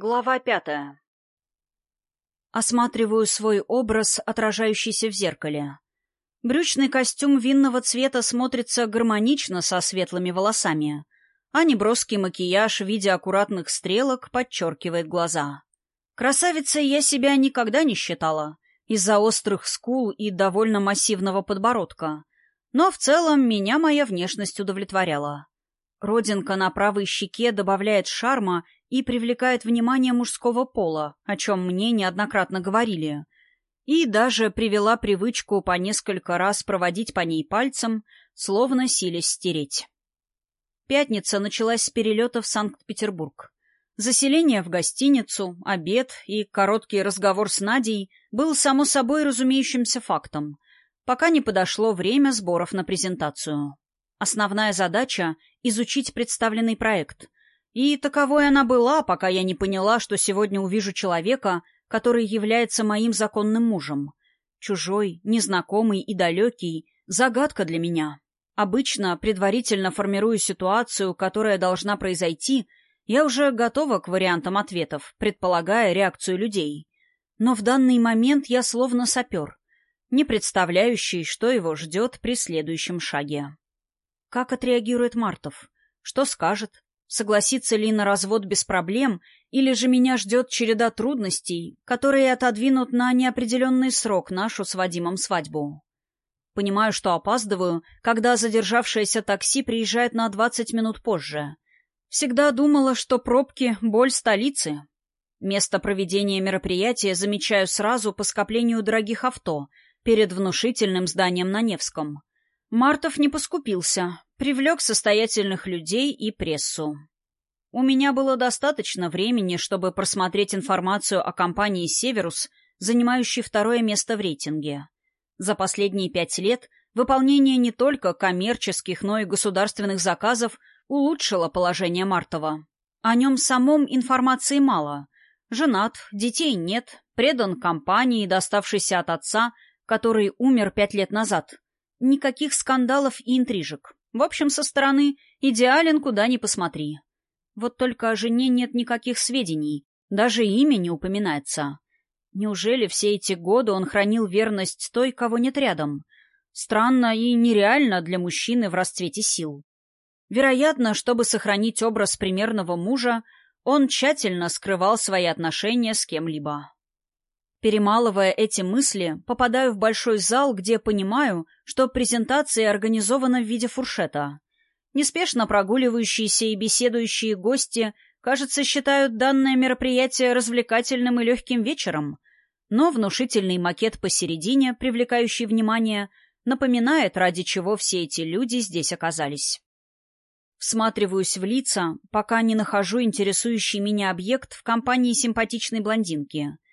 Глава пятая. Осматриваю свой образ, отражающийся в зеркале. Брючный костюм винного цвета смотрится гармонично со светлыми волосами, а неброский макияж в виде аккуратных стрелок подчеркивает глаза. Красавицей я себя никогда не считала, из-за острых скул и довольно массивного подбородка. Но в целом меня моя внешность удовлетворяла. Родинка на правой щеке добавляет шарма и привлекает внимание мужского пола, о чем мне неоднократно говорили. И даже привела привычку по несколько раз проводить по ней пальцем, словно силясь стереть. Пятница началась с перелета в Санкт-Петербург. Заселение в гостиницу, обед и короткий разговор с Надей был само собой разумеющимся фактом, пока не подошло время сборов на презентацию. Основная задача — изучить представленный проект. И таковой она была, пока я не поняла, что сегодня увижу человека, который является моим законным мужем. Чужой, незнакомый и далекий — загадка для меня. Обычно, предварительно формируя ситуацию, которая должна произойти, я уже готова к вариантам ответов, предполагая реакцию людей. Но в данный момент я словно сапер, не представляющий, что его ждет при следующем шаге. Как отреагирует Мартов? Что скажет? Согласится ли на развод без проблем, или же меня ждет череда трудностей, которые отодвинут на неопределенный срок нашу с Вадимом свадьбу? Понимаю, что опаздываю, когда задержавшееся такси приезжает на 20 минут позже. Всегда думала, что пробки — боль столицы. Место проведения мероприятия замечаю сразу по скоплению дорогих авто перед внушительным зданием на Невском. Мартов не поскупился, привлек состоятельных людей и прессу. У меня было достаточно времени, чтобы просмотреть информацию о компании «Северус», занимающей второе место в рейтинге. За последние пять лет выполнение не только коммерческих, но и государственных заказов улучшило положение Мартова. О нем самом информации мало. Женат, детей нет, предан компании, доставшейся от отца, который умер пять лет назад – Никаких скандалов и интрижек. В общем, со стороны идеален куда ни посмотри. Вот только о жене нет никаких сведений, даже имя не упоминается. Неужели все эти годы он хранил верность той, кого нет рядом? Странно и нереально для мужчины в расцвете сил. Вероятно, чтобы сохранить образ примерного мужа, он тщательно скрывал свои отношения с кем-либо. Перемалывая эти мысли, попадаю в большой зал, где понимаю, что презентация организована в виде фуршета. Неспешно прогуливающиеся и беседующие гости, кажется, считают данное мероприятие развлекательным и легким вечером, но внушительный макет посередине, привлекающий внимание, напоминает, ради чего все эти люди здесь оказались. Всматриваюсь в лица, пока не нахожу интересующий меня объект в компании симпатичной блондинки —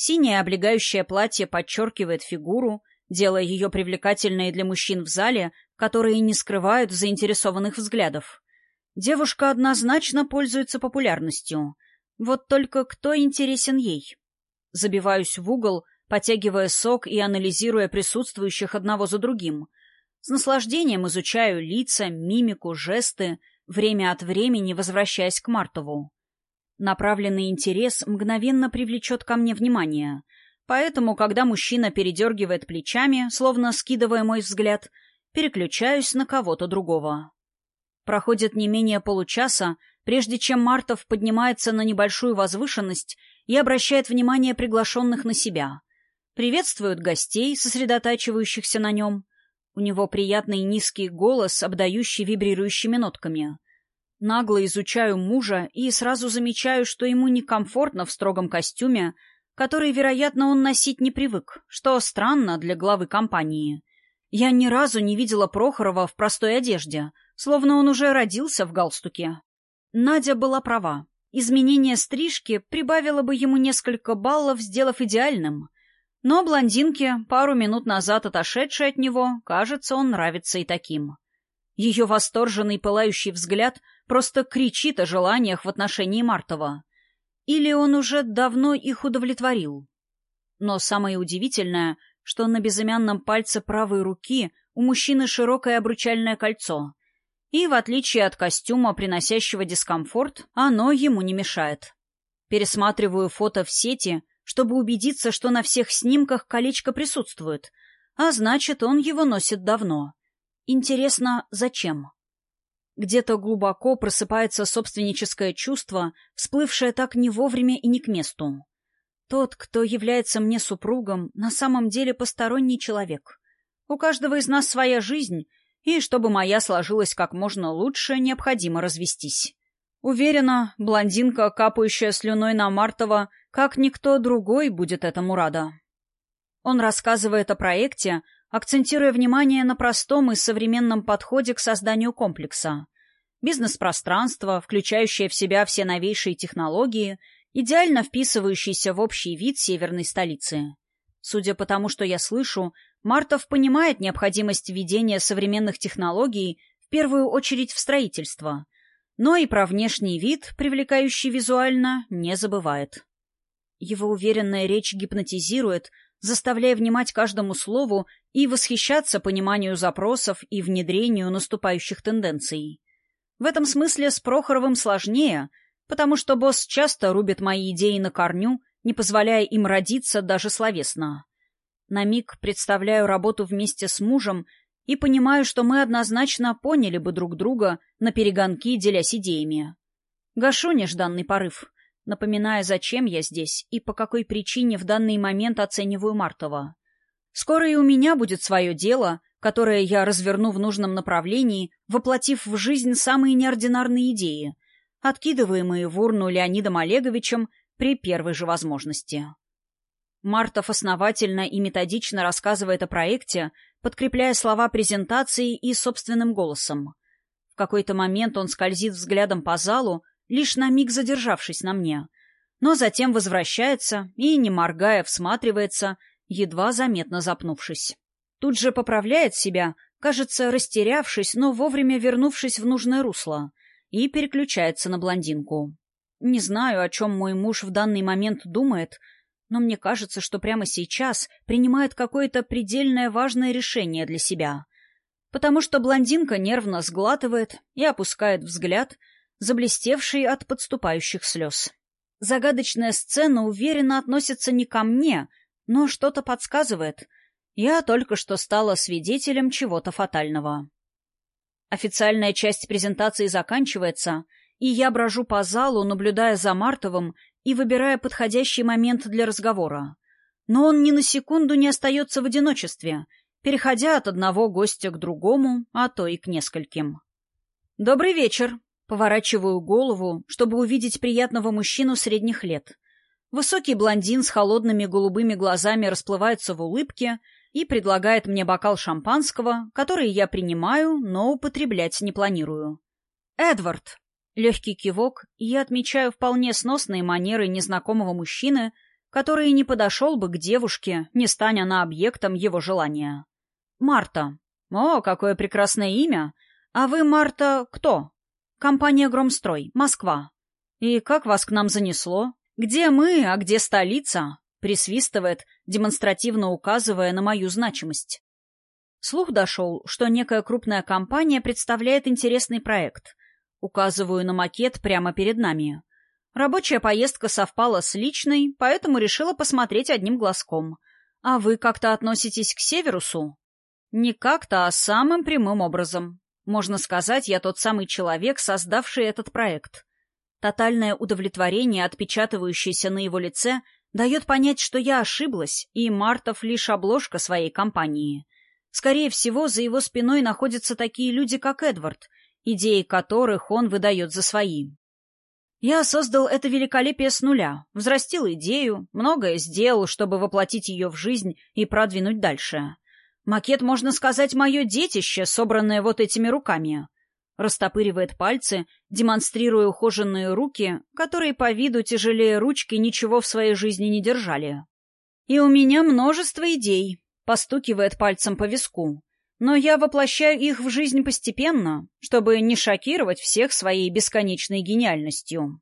Синее облегающее платье подчеркивает фигуру, делая ее привлекательной для мужчин в зале, которые не скрывают заинтересованных взглядов. Девушка однозначно пользуется популярностью. Вот только кто интересен ей? Забиваюсь в угол, потягивая сок и анализируя присутствующих одного за другим. С наслаждением изучаю лица, мимику, жесты, время от времени возвращаясь к Мартову. Направленный интерес мгновенно привлечет ко мне внимание. Поэтому, когда мужчина передергивает плечами, словно скидывая мой взгляд, переключаюсь на кого-то другого. Проходит не менее получаса, прежде чем Мартов поднимается на небольшую возвышенность и обращает внимание приглашенных на себя. Приветствует гостей, сосредотачивающихся на нем. У него приятный низкий голос, обдающий вибрирующими нотками. Нагло изучаю мужа и сразу замечаю, что ему некомфортно в строгом костюме, который, вероятно, он носить не привык, что странно для главы компании. Я ни разу не видела Прохорова в простой одежде, словно он уже родился в галстуке. Надя была права. Изменение стрижки прибавило бы ему несколько баллов, сделав идеальным. Но блондинке, пару минут назад отошедшей от него, кажется, он нравится и таким. Ее восторженный пылающий взгляд просто кричит о желаниях в отношении Мартова. Или он уже давно их удовлетворил. Но самое удивительное, что на безымянном пальце правой руки у мужчины широкое обручальное кольцо. И, в отличие от костюма, приносящего дискомфорт, оно ему не мешает. Пересматриваю фото в сети, чтобы убедиться, что на всех снимках колечко присутствует, а значит, он его носит давно. Интересно, зачем? Где-то глубоко просыпается собственническое чувство, всплывшее так не вовремя и не к месту. Тот, кто является мне супругом, на самом деле посторонний человек. У каждого из нас своя жизнь, и чтобы моя сложилась как можно лучше, необходимо развестись. Уверена, блондинка, капающая слюной на Мартова, как никто другой будет этому рада. Он рассказывает о проекте, акцентируя внимание на простом и современном подходе к созданию комплекса. Бизнес-пространство, включающее в себя все новейшие технологии, идеально вписывающийся в общий вид северной столицы. Судя по тому, что я слышу, Мартов понимает необходимость введения современных технологий в первую очередь в строительство – но и про внешний вид, привлекающий визуально, не забывает. Его уверенная речь гипнотизирует, заставляя внимать каждому слову и восхищаться пониманию запросов и внедрению наступающих тенденций. В этом смысле с Прохоровым сложнее, потому что босс часто рубит мои идеи на корню, не позволяя им родиться даже словесно. На миг представляю работу вместе с мужем и понимаю, что мы однозначно поняли бы друг друга на перегонки, делясь идеями. Гашу нежданный порыв, напоминая, зачем я здесь и по какой причине в данный момент оцениваю Мартова. Скоро и у меня будет свое дело, которое я разверну в нужном направлении, воплотив в жизнь самые неординарные идеи, откидываемые в урну Леонидом Олеговичем при первой же возможности. Мартов основательно и методично рассказывает о проекте, подкрепляя слова презентации и собственным голосом. В какой-то момент он скользит взглядом по залу, лишь на миг задержавшись на мне, но затем возвращается и, не моргая, всматривается, едва заметно запнувшись. Тут же поправляет себя, кажется, растерявшись, но вовремя вернувшись в нужное русло, и переключается на блондинку. Не знаю, о чем мой муж в данный момент думает, — но мне кажется, что прямо сейчас принимает какое-то предельное важное решение для себя. Потому что блондинка нервно сглатывает и опускает взгляд, заблестевший от подступающих слез. Загадочная сцена уверенно относится не ко мне, но что-то подсказывает. Я только что стала свидетелем чего-то фатального. Официальная часть презентации заканчивается, и я брожу по залу, наблюдая за Мартовым и выбирая подходящий момент для разговора. Но он ни на секунду не остается в одиночестве, переходя от одного гостя к другому, а то и к нескольким. «Добрый вечер!» Поворачиваю голову, чтобы увидеть приятного мужчину средних лет. Высокий блондин с холодными голубыми глазами расплывается в улыбке и предлагает мне бокал шампанского, который я принимаю, но употреблять не планирую. «Эдвард!» Легкий кивок, и я отмечаю вполне сносные манеры незнакомого мужчины, который не подошел бы к девушке, не стань она объектом его желания. Марта. О, какое прекрасное имя! А вы, Марта, кто? Компания «Громстрой», Москва. И как вас к нам занесло? Где мы, а где столица? Присвистывает, демонстративно указывая на мою значимость. Слух дошел, что некая крупная компания представляет интересный проект — Указываю на макет прямо перед нами. Рабочая поездка совпала с личной, поэтому решила посмотреть одним глазком. А вы как-то относитесь к Северусу? Не как-то, а самым прямым образом. Можно сказать, я тот самый человек, создавший этот проект. Тотальное удовлетворение, отпечатывающееся на его лице, дает понять, что я ошиблась, и Мартов лишь обложка своей компании. Скорее всего, за его спиной находятся такие люди, как Эдвард, идеи которых он выдает за свои. Я создал это великолепие с нуля, взрастил идею, многое сделал, чтобы воплотить ее в жизнь и продвинуть дальше. Макет, можно сказать, мое детище, собранное вот этими руками. Растопыривает пальцы, демонстрируя ухоженные руки, которые по виду тяжелее ручки ничего в своей жизни не держали. И у меня множество идей, постукивает пальцем по виску но я воплощаю их в жизнь постепенно, чтобы не шокировать всех своей бесконечной гениальностью.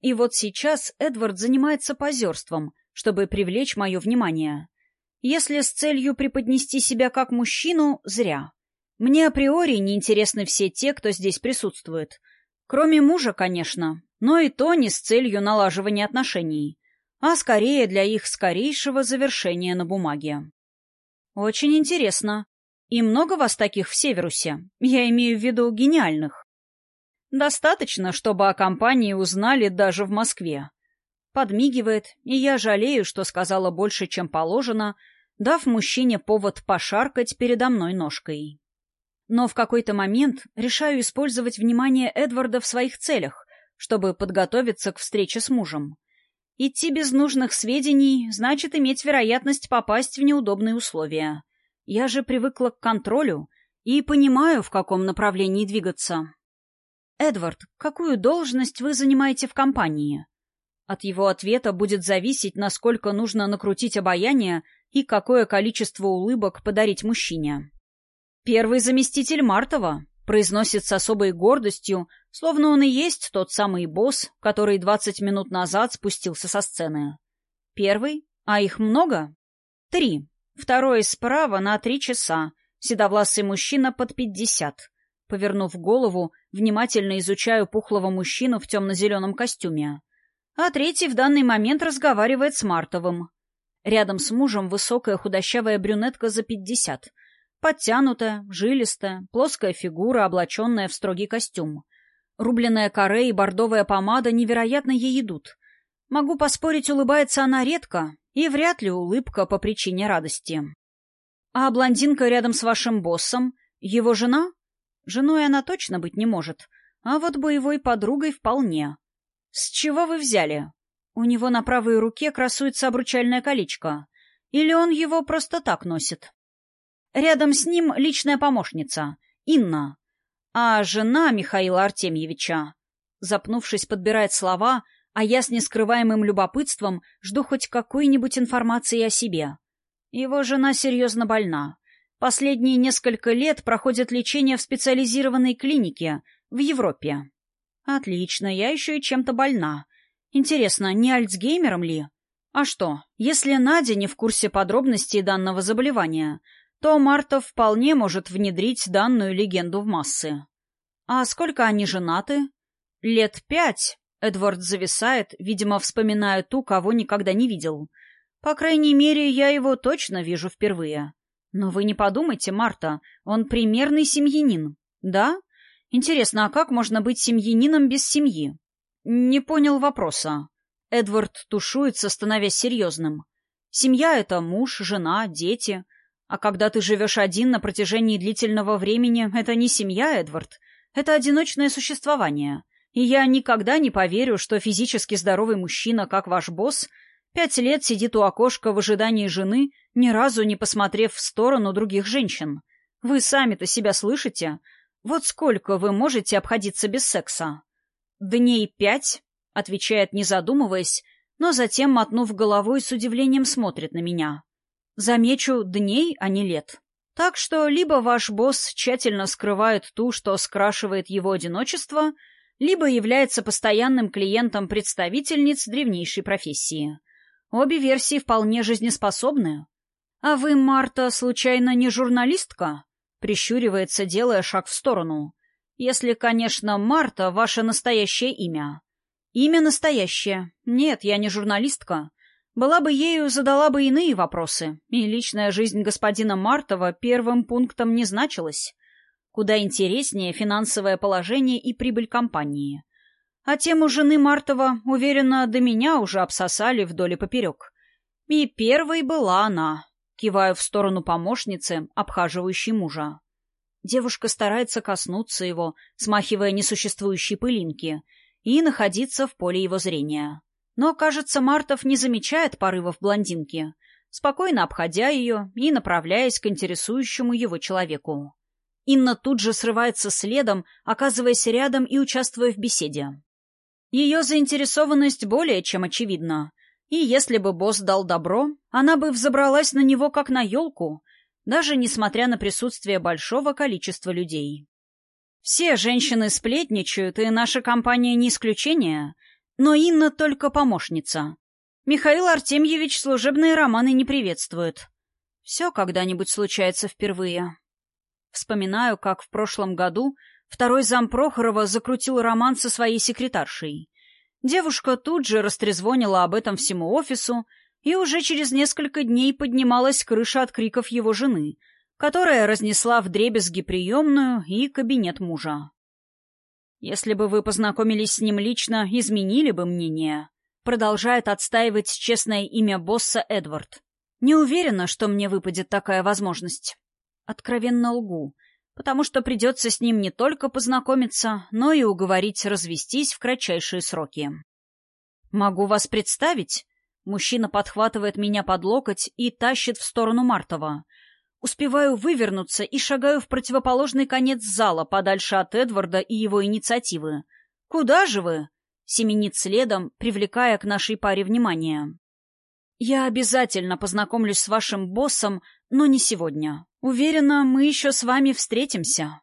И вот сейчас Эдвард занимается позерством, чтобы привлечь мое внимание. Если с целью преподнести себя как мужчину, зря. Мне априори не интересны все те, кто здесь присутствует. Кроме мужа, конечно, но и то не с целью налаживания отношений, а скорее для их скорейшего завершения на бумаге. Очень интересно. И много вас таких в Северусе? Я имею в виду гениальных. Достаточно, чтобы о компании узнали даже в Москве. Подмигивает, и я жалею, что сказала больше, чем положено, дав мужчине повод пошаркать передо мной ножкой. Но в какой-то момент решаю использовать внимание Эдварда в своих целях, чтобы подготовиться к встрече с мужем. Идти без нужных сведений значит иметь вероятность попасть в неудобные условия. Я же привыкла к контролю и понимаю, в каком направлении двигаться. «Эдвард, какую должность вы занимаете в компании?» От его ответа будет зависеть, насколько нужно накрутить обаяние и какое количество улыбок подарить мужчине. «Первый заместитель Мартова», произносит с особой гордостью, словно он и есть тот самый босс, который двадцать минут назад спустился со сцены. Первый? А их много? Три. Второй справа на три часа. Седовласый мужчина под пятьдесят. Повернув голову, внимательно изучаю пухлого мужчину в темно-зеленом костюме. А третий в данный момент разговаривает с Мартовым. Рядом с мужем высокая худощавая брюнетка за пятьдесят. Подтянутая, жилистая, плоская фигура, облаченная в строгий костюм. Рубленная коре и бордовая помада невероятно ей идут. Могу поспорить, улыбается она редко, и вряд ли улыбка по причине радости. А блондинка рядом с вашим боссом — его жена? Женой она точно быть не может, а вот боевой подругой вполне. С чего вы взяли? У него на правой руке красуется обручальное колечко. Или он его просто так носит? Рядом с ним личная помощница, Инна. А жена Михаила Артемьевича, запнувшись, подбирает слова, а я с нескрываемым любопытством жду хоть какой-нибудь информации о себе. Его жена серьезно больна. Последние несколько лет проходит лечение в специализированной клинике в Европе. Отлично, я еще и чем-то больна. Интересно, не Альцгеймером ли? А что, если Надя не в курсе подробностей данного заболевания, то Мартов вполне может внедрить данную легенду в массы. А сколько они женаты? Лет пять. Эдвард зависает, видимо, вспоминая ту, кого никогда не видел. По крайней мере, я его точно вижу впервые. Но вы не подумайте, Марта, он примерный семьянин. Да? Интересно, а как можно быть семьянином без семьи? Не понял вопроса. Эдвард тушуется, становясь серьезным. Семья — это муж, жена, дети. А когда ты живешь один на протяжении длительного времени, это не семья, Эдвард. Это одиночное существование. И я никогда не поверю, что физически здоровый мужчина, как ваш босс, пять лет сидит у окошка в ожидании жены, ни разу не посмотрев в сторону других женщин. Вы сами-то себя слышите? Вот сколько вы можете обходиться без секса? Дней пять, отвечает, не задумываясь, но затем, мотнув головой, с удивлением смотрит на меня. Замечу, дней, а не лет. Так что либо ваш босс тщательно скрывает ту, что скрашивает его одиночество, либо является постоянным клиентом представительниц древнейшей профессии. Обе версии вполне жизнеспособны. «А вы, Марта, случайно не журналистка?» — прищуривается, делая шаг в сторону. «Если, конечно, Марта — ваше настоящее имя». «Имя настоящее. Нет, я не журналистка. Была бы ею, задала бы иные вопросы, и личная жизнь господина Мартова первым пунктом не значилась. Куда интереснее финансовое положение и прибыль компании. А тему жены Мартова, уверенно, до меня уже обсосали вдоль и поперек. И первой была она, киваю в сторону помощницы, обхаживающей мужа. Девушка старается коснуться его, смахивая несуществующие пылинки, и находиться в поле его зрения. Но, кажется, Мартов не замечает порывов блондинки, спокойно обходя ее и направляясь к интересующему его человеку. Инна тут же срывается следом, оказываясь рядом и участвуя в беседе. Ее заинтересованность более чем очевидна, и если бы босс дал добро, она бы взобралась на него как на елку, даже несмотря на присутствие большого количества людей. Все женщины сплетничают, и наша компания не исключение — но Инна только помощница. Михаил Артемьевич служебные романы не приветствует. Все когда-нибудь случается впервые. Вспоминаю, как в прошлом году Второй зам Прохорова закрутил роман со своей секретаршей. Девушка тут же растрезвонила об этом всему офису, и уже через несколько дней поднималась крыша от криков его жены, которая разнесла вдребезги приемную и кабинет мужа. «Если бы вы познакомились с ним лично, изменили бы мнение», продолжает отстаивать честное имя босса Эдвард. «Не уверена, что мне выпадет такая возможность. Откровенно лгу, потому что придется с ним не только познакомиться, но и уговорить развестись в кратчайшие сроки. Могу вас представить?» Мужчина подхватывает меня под локоть и тащит в сторону Мартова. Успеваю вывернуться и шагаю в противоположный конец зала, подальше от Эдварда и его инициативы. «Куда же вы?» — семенит следом, привлекая к нашей паре внимание. «Я обязательно познакомлюсь с вашим боссом, но не сегодня. Уверена, мы еще с вами встретимся».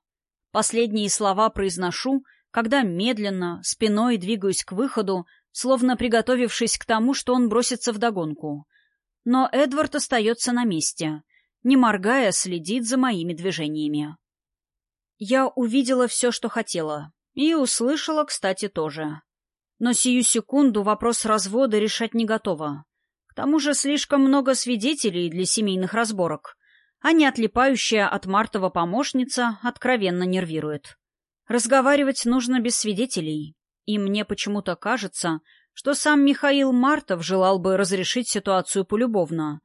Последние слова произношу, когда медленно, спиной двигаюсь к выходу, словно приготовившись к тому, что он бросится вдогонку. Но Эдвард остается на месте, не моргая, следит за моими движениями. Я увидела все, что хотела, и услышала, кстати, тоже. Но сию секунду вопрос развода решать не готова. К тому же слишком много свидетелей для семейных разборок, а не отлипающая от Мартова помощница откровенно нервирует. Разговаривать нужно без свидетелей, и мне почему-то кажется, что сам Михаил Мартов желал бы разрешить ситуацию полюбовно,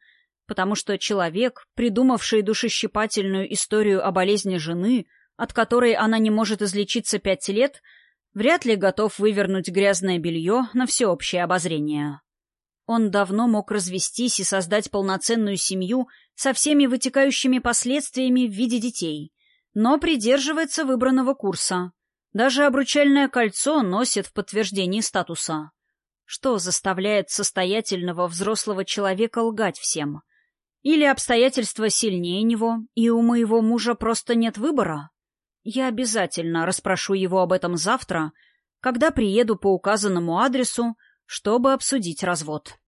потому что человек, придумавший душещипательную историю о болезни жены, от которой она не может излечиться пять лет, вряд ли готов вывернуть грязное белье на всеобщее обозрение. Он давно мог развестись и создать полноценную семью со всеми вытекающими последствиями в виде детей, но придерживается выбранного курса — даже обручальное кольцо носит в подтверждении статуса. Что заставляет состоятельного взрослого человека лгать всем? Или обстоятельства сильнее него, и у моего мужа просто нет выбора? Я обязательно расспрошу его об этом завтра, когда приеду по указанному адресу, чтобы обсудить развод.